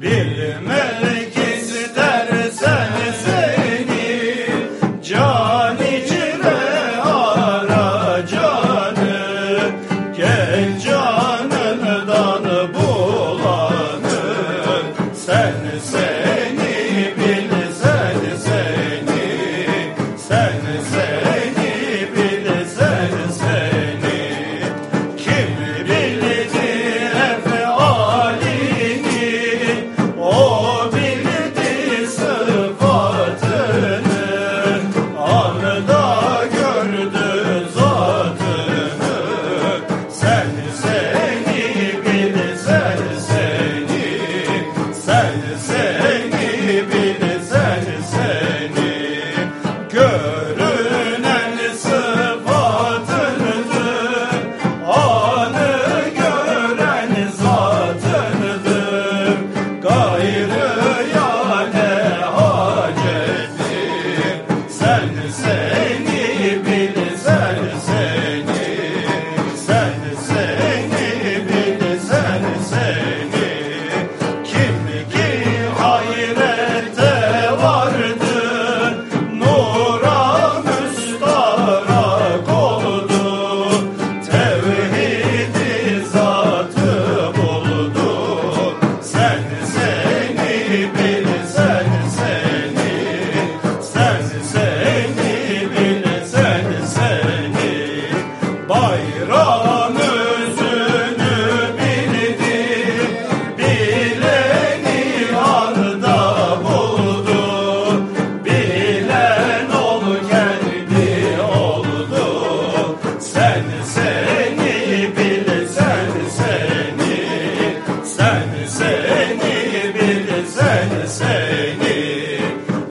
Bilmek istersen seni can içine ara canı Gel canımdan bulanı sen sen Hey,